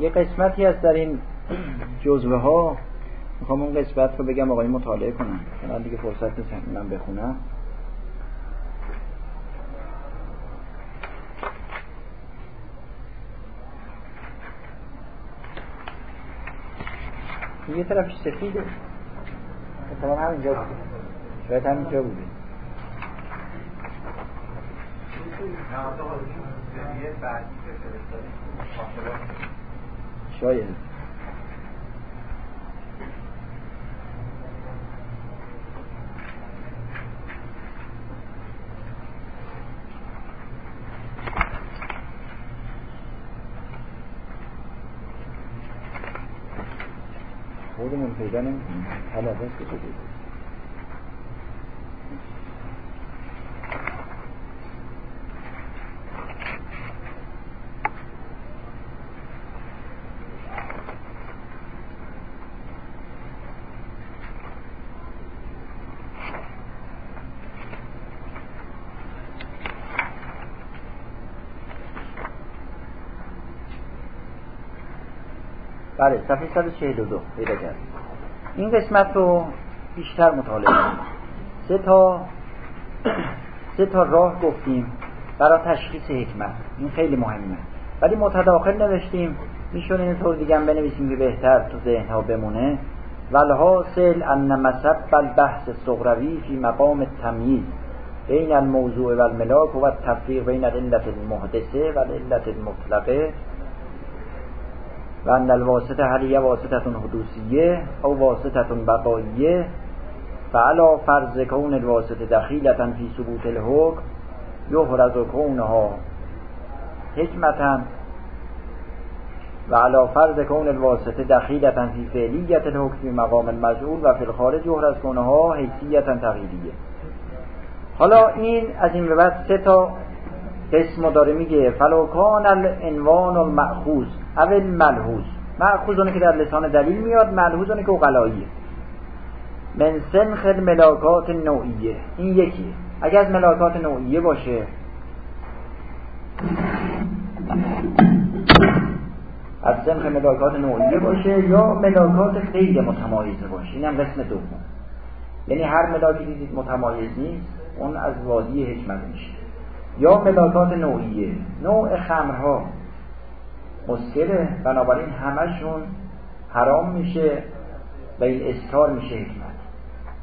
یه قسمتی هست در این جزوه ها می‌خوام اون قسمت رو بگم آقای مطالعه کنم. من دیگه فرصت نیست من بخونم. یه طرفش سفیده اتفاقا همینجا بوده شاید همینجا بوده. شاید خودمون پیدا نمی‌کنیم حالا بس که بله صفحه 142 پیدا کرد این قسمت رو بیشتر مطالعه کنیم. سه تا سه تا راه گفتیم برای تشخیص حکمت. این خیلی مهمه. ولی متداخل نوشتیم میشون این طور دیگه بنویسیم که بهتر تو ذهن ها بمونه. والحاصل ان مسب البحث صغروی فی مقام التمییز بین الموضوع و الملاک و التفریق بین العلت المحدثه و العلت المطلقه. و ان الواسطه هلیه واسطه حدوثیه او واسطه بقاییه فعلا فرض کون الواسطه دخیلتا فی ثبوت الحکم یحرز کونها حکمتا و علا فرض کون الواسطه دخیلتا فی فعلیت الحکم فی مقام المجعول و فی الخارج یحرز کونها حیثیتا تغییریه. حالا این از این بعد سه تا اسم داره میگه فلوکان الانوان المأخوذ. اول ملحوظ. مأخوذ اونه که در لسان دلیل میاد ملحوظ اونه که اقلاییه. من سنخ ملاکات نوعیه. این یکیه. اگر از ملاکات نوعیه باشه از سنخ ملاکات نوعیه باشه یا ملاکات غیر متمایزه باشه. اینم قسم دوم. یعنی هر ملاکی دیدید متمایز نیست اون از وادی حکمت میشه. یا ملاکات نوعیه. نوع خمرها. مسکره بنابراین همشون حرام میشه و این اسکار میشه حکمت.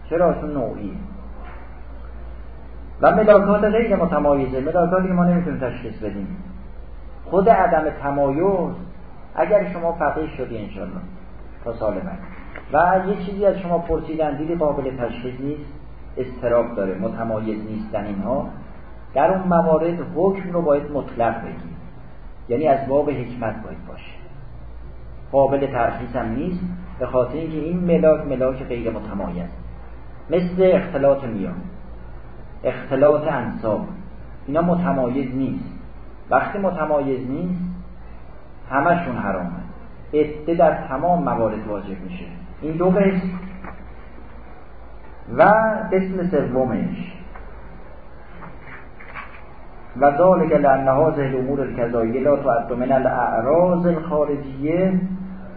چرا؟ اصلا نوعی. و ملاکات غیر متمایزه. ملاکاتی که ما نمی‌تونیم تشخیص بدیم. خود عدم تمایز اگر شما فقیه شدی انشالله تا سال بعد. و یه چیزی از شما پرسیدن دیدی قابل تشخیص نیست؟ استراب داره. متمایز نیستن اینها. در اون موارد حکم رو باید مطلق بگیم. یعنی از باب حکمت باید باشه. قابل ترخیص هم نیست به خاطر اینکه این ملاک ملاک غیر متمایز. مثل اختلاط میان اختلاط انصاب. اینا متمایز نیست. وقتی متمایز نیست همشون حرامه. عده در تمام موارد واجب میشه. این دو قسم. و قسم سومش. و ذالک لان هذه الامور الکذایه لا تعد من الاعراض الخارجیه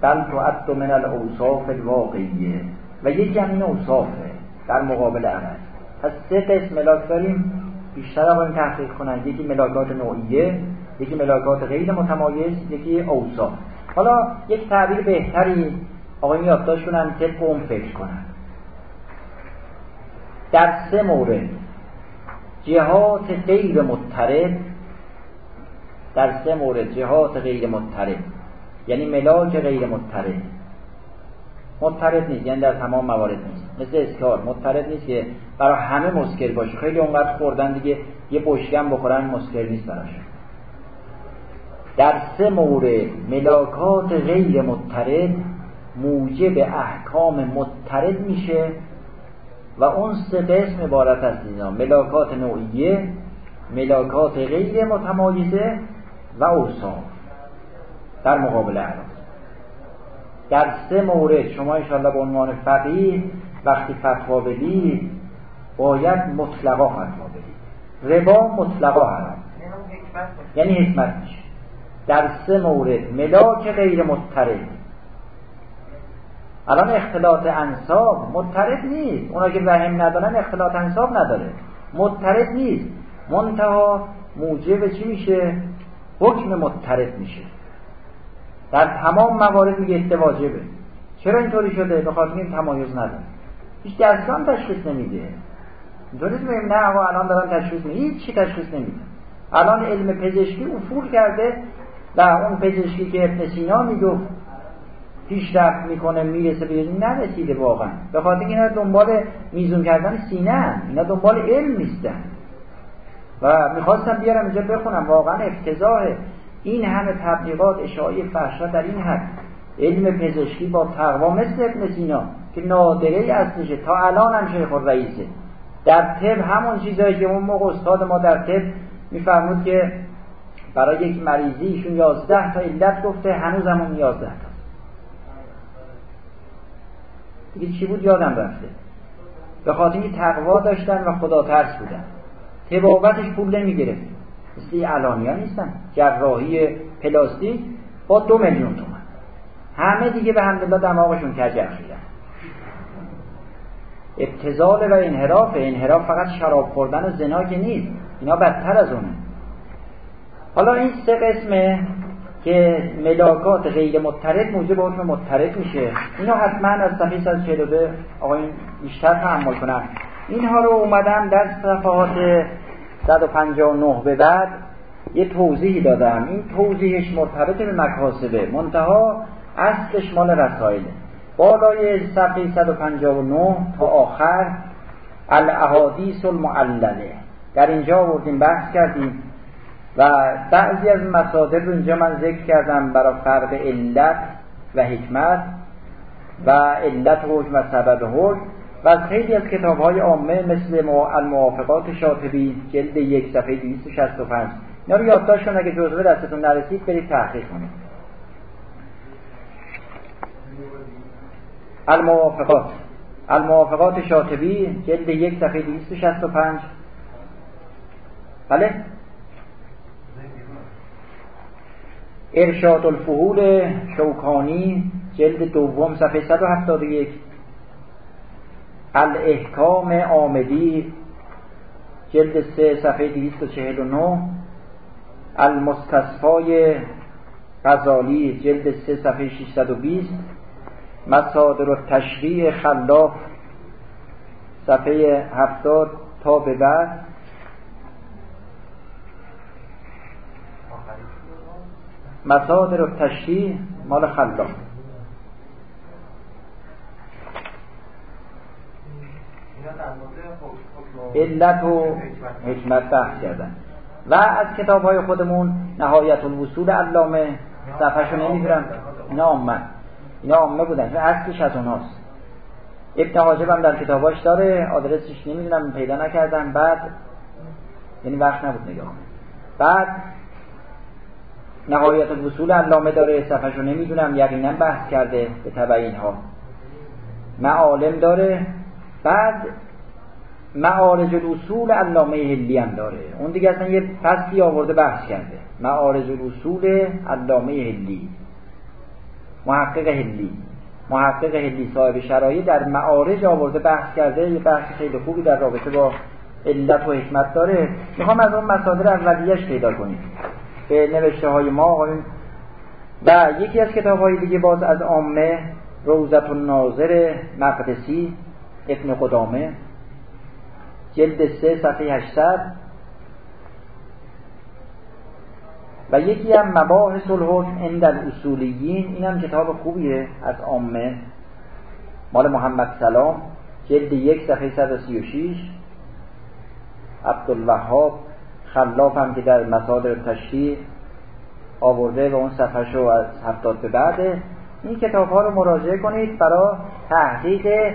بل تعد من الاوصاف الواقعیه. و یکی هم این اوصافه در مقابل عرض. پس سه قسم ملاک داریم. بیشتر باید تحقیق کنن. یکی ملاکات نوعیه یکی ملاکات غیر متمایز یکی اوصاف. حالا یک تعبیر بهتری آقای یادداشت کنن طبق اون فکر کنن. در سه مورد جهات غیر مضطرب در سه مورد جهات غیر مضطرب. یعنی ملاک غیر مضطرب. مضطرب نیست یعنی در تمام موارد نیست. مثل اسکار مضطرب نیست که برای همه مسکر باشه. خیلی اونقدر خوردن دیگه یه بشکم بخورن مسکر نیست براشون در سه مورد ملاکات غیر مضطرب موجب احکام مضطرب میشه. و اون سه قسم عبارت است اینا. ملاکات نوعیه ملاکات غیر متمایزه و اوصاف در مقابل اعراض در سه مورد شما انشاءالله به عنوان فقیه وقتی فتوا بدید باید مطلقا فتوا بدید ربا مطلقا حرام. یعنی حکمت میشه. در سه مورد ملاک غیر مضطرب. الان اختلاط انصاب مضطرب نیست. اونا که رحم ندارن اختلاط انصاب نداره. مضطرب نیست. منتها موجب چی میشه؟ حکم مضطرب میشه. در تمام موارد میگه واجبه چرا اینطوری شده؟ به خاطر این تمایز نداره. هیچ اصلا تشخیص نمیده. اینطوری بگیم نه آقا الان دارن تشخیص میده هیچ چی تشخیص نمیده. الان علم پزشکی افول کرده. و اون پزشکی که ابن سینا می‌گفت پیشرفت می‌کنه می‌رسه به نرسیده واقعا. به خاطر اینا دنبال میزون کردن سینه اینا دنبال علم نیستن. و می‌خواستم بیارم اینجا بخونم. واقعا افتضاحه این همه تبلیغات اشاعه فحشا در این حد. علم پزشکی با تقوا مثل ابن سینا که نادره اصلشه. تا الان هم شیخ رئیسه در طب همون چیزهایی که اون موقع استاد ما در طب میفرمود که برای یک مریضی ایشون یازده تا علت گفته هنوز همون یازده تا دیگه چی بود؟ یادم رفته. به خاطر اینکه تقوا داشتن و خدا ترس بودن. تبابتش پول نمی‌گرفت مثل علانیا نیستن. جراحی پلاستیک با دو میلیون تومن همه دیگه به همدلله دماغشون کجر شدن. ابتزال و انحراف. انحراف فقط شراب خوردن و زنا که نیست. اینا بدتر از اونه. حالا این سه قسمه که ملاکات غیر مضطرب موجب حکم مضطرب میشه. اینو حتما از صفحه 142 آقایون بیشتر تحمل کنن. اینها رو اومدم در صفحات 159 به بعد یه توضیحی دادم این توضیحش مرتبط به مکاسبه. منتها اصلش مال رسائله. بالای صفحه 159 تا آخر الاحادیث المعلله. در اینجا آوردیم بحث کردیم. و بعضی از مصادر رو اینجا من ذکر کردم برای فرق علت و حکمت و علت حکم و سبب حکم و خیلی از کتاب های عامه مثل الموافقات شاطبی جلد یک صفحه 265 اینا رو یادداشت کنید اگه جزوه دستتون نرسید برید تحقیق کنید. الموافقات. الموافقات شاطبی جلد یک صفحه 265 بله؟ ارشاد الفهول شوکانی جلد دوم صفحه 171 الاحکام آمدی جلد سه صفحه 249 المستصفای غزالی جلد سه صفحه 620 مصادر و تشریع خلاف صفحه 70 تا به بعد. مصادر و تشریع مال خلاف علت و حکمت بحث کردن. و از کتاب های خودمون نهایت الوصول علامه صفحه نمی‌دونم اینا آمد اینا آمه بودن. چون اصلش از اوناست. ابن حاجب هم در کتاباش داره. آدرسش نمی‌دونم پیدا نکردم. بعد یعنی وقت نبود نگاه بعد نهایت الوصول علامه داره صفحه نمی‌دونم یقینا بحث کرده به تبع اینها معالم داره بعد معارج الاصول علامه هلی هم داره. اون دیگه اصلا یه فصلی آورده بحث کرده. معارج الاصول علامه هلی محقق هلی محقق هلی صاحب شرایط در معارج آورده بحث کرده. یه بحث خیلی خوبی در رابطه با علت و حکمت داره. می‌خوام از اون مصادر اولیش پیدا کنیم. به نوشته های ما آقایون و یکی از کتاب های دیگه باز از عامه روزت الناظر مقدسی ابن قدامه جلد سه صفحه 800 و یکی هم مباحث الحکم عند الاصولیین. این هم کتاب خوبیه از عامه. مال محمد سلام جلد یک صفحه 136 عبدالوهاب خلاف هم که در مصادر تشریح آورده و اون صفحه شو از هفتاد به بعده این کتاب ها رو مراجعه کنید برای تحقیق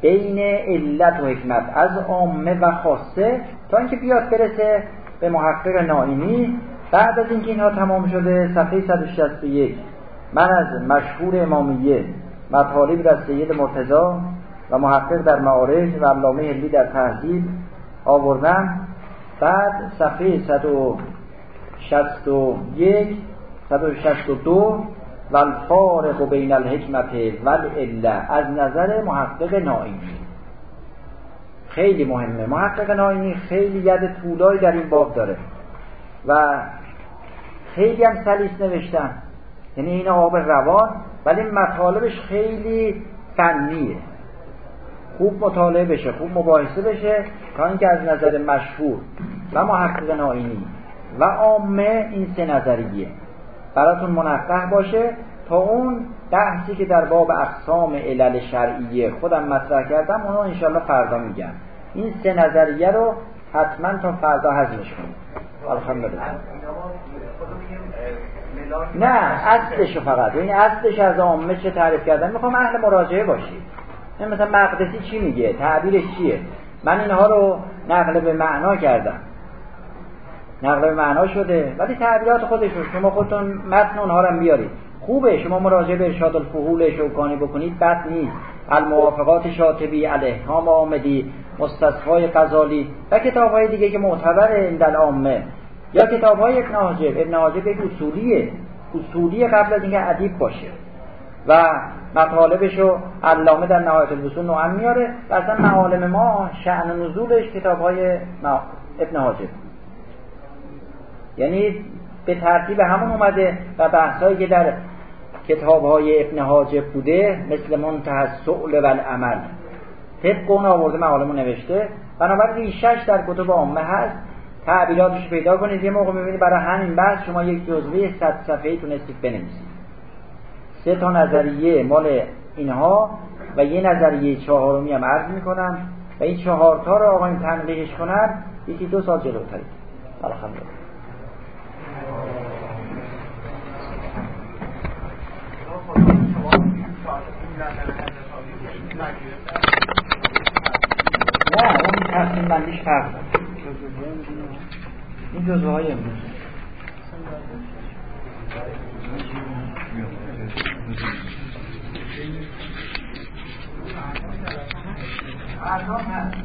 بین علت و حکمت از عامه و خاصه تا اینکه بیاد برسه به محقق نائینی. بعد از اینکه اینها تمام شده صفحه 161 من از مشهور امامیه مطالب از سید مرتضا و محقق در معارج و علامه هلی در تهذیب آوردم. بعد صفحه 161 162 و الفارق بین الحکمت و از نظر محقق نائینی خیلی مهمه. محقق نائینی خیلی ید طولایی در این باب داره. و خیلی هم سلیس نوشتن. یعنی این آب روان ولی مطالبش خیلی فنیه. خوب مطالعه بشه خوب مباحثه بشه تا اینکه از نظر مشهور و محقق نائینی و عامه این سه نظریه براتون منقه باشه تا اون بحثی که در باب اقسام علل شرعیه خودم مطرح کردم اونو انشالله فردا میگم. این سه نظریه رو حتما تا فردا هضمش کنید الحمدلله. نه اصلش فقط. این اصلش از عامه چه تعریف کردن؟ می‌خوام اهل مراجعه باشید مثلا مقدسی چی میگه؟ تعبیرش چیه؟ من اینها رو نقل به معنا کردم. نقل به معنا شده. ولی تعبیرات خودش رو شما خودتون متن اونها رو بیارید. خوبه. شما مراجعه به ارشاد الفحول شوکانی بکنید. بد نیست. الموافقات شاطبی الاحکام آمدی. مستصفای غزالی. و کتاب های دیگه که معتبر اندل عامه یا کتاب های ابن حاجب. ابن حاجب یک اصولیه. اصولی قبل از اینکه ادیب باشه. و مطالبش رو علامه در نهایت الوصول نوعا میاره و اصلا معالم ما شعن نزولش کتاب های ابن حاجب. یعنی به ترتیب همون اومده و بحثایی که در کتاب های ابن حاجب بوده مثل منتهى سؤل و العمل طبق اون آورده معالمو نوشته. بنابراین ریشش در کتب عامه هست. تعبیراتش پیدا کنید. یه موقع می‌بینید برای همین بحث شما یک جزوه صد صفحه‌ای تونستید بنویسید. سه تا نظریه مال اینها و یه نظریه چهارمی هم عرض می‌کنم و این چهارتا رو آقایون تنقیحش کنن یکی دو سال جلوتری الحمدلله. نه اون تقسیم بندیش فرق این جزوه های امروز هست